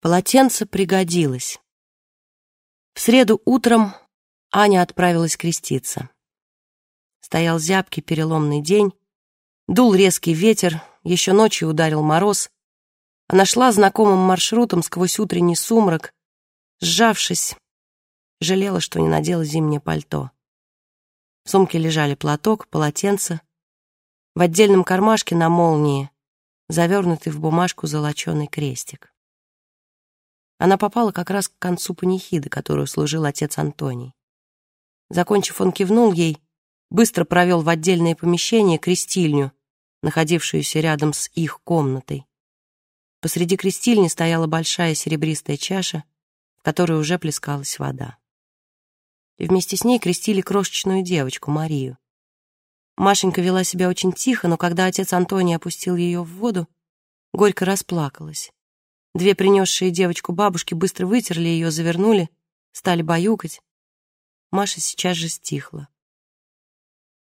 Полотенце пригодилось. В среду утром Аня отправилась креститься. Стоял зябкий переломный день, дул резкий ветер, еще ночью ударил мороз. Она шла знакомым маршрутом сквозь утренний сумрак, сжавшись, жалела, что не надела зимнее пальто. В сумке лежали платок, полотенце, в отдельном кармашке на молнии завернутый в бумажку золоченый крестик. Она попала как раз к концу панихиды, которую служил отец Антоний. Закончив, он кивнул ей, быстро провел в отдельное помещение крестильню, находившуюся рядом с их комнатой. Посреди крестильни стояла большая серебристая чаша, в которой уже плескалась вода. И вместе с ней крестили крошечную девочку, Марию. Машенька вела себя очень тихо, но когда отец Антоний опустил ее в воду, горько расплакалась. Две принесшие девочку бабушки быстро вытерли ее, завернули, стали баюкать. Маша сейчас же стихла.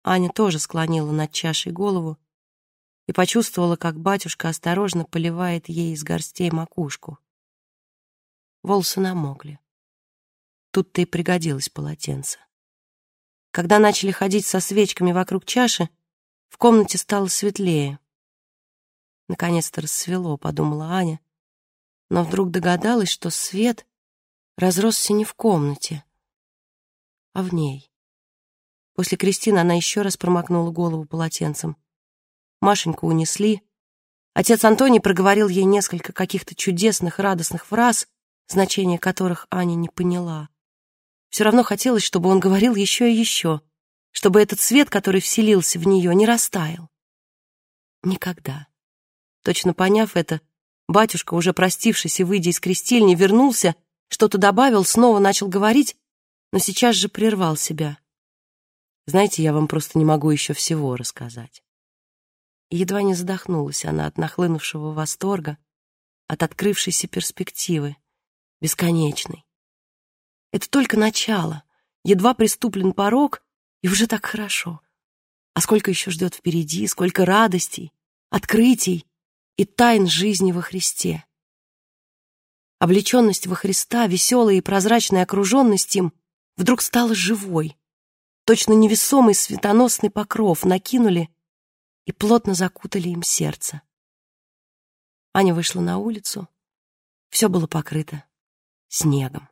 Аня тоже склонила над чашей голову и почувствовала, как батюшка осторожно поливает ей из горстей макушку. Волосы намокли. Тут-то и пригодилось полотенце. Когда начали ходить со свечками вокруг чаши, в комнате стало светлее. Наконец-то рассвело, подумала Аня, но вдруг догадалась, что свет разросся не в комнате, а в ней. После Кристины она еще раз промокнула голову полотенцем. Машеньку унесли. Отец Антоний проговорил ей несколько каких-то чудесных, радостных фраз, значения которых Аня не поняла. Все равно хотелось, чтобы он говорил еще и еще, чтобы этот свет, который вселился в нее, не растаял. Никогда. Точно поняв это, Батюшка, уже простившись и выйдя из крестильни, вернулся, что-то добавил, снова начал говорить, но сейчас же прервал себя. Знаете, я вам просто не могу еще всего рассказать. Едва не задохнулась она от нахлынувшего восторга, от открывшейся перспективы, бесконечной. Это только начало, едва приступлен порог, и уже так хорошо. А сколько еще ждет впереди, сколько радостей, открытий, и тайн жизни во Христе. Облеченность во Христа, веселая и прозрачная окруженность им, вдруг стала живой. Точно невесомый светоносный покров накинули и плотно закутали им сердце. Аня вышла на улицу. Все было покрыто снегом.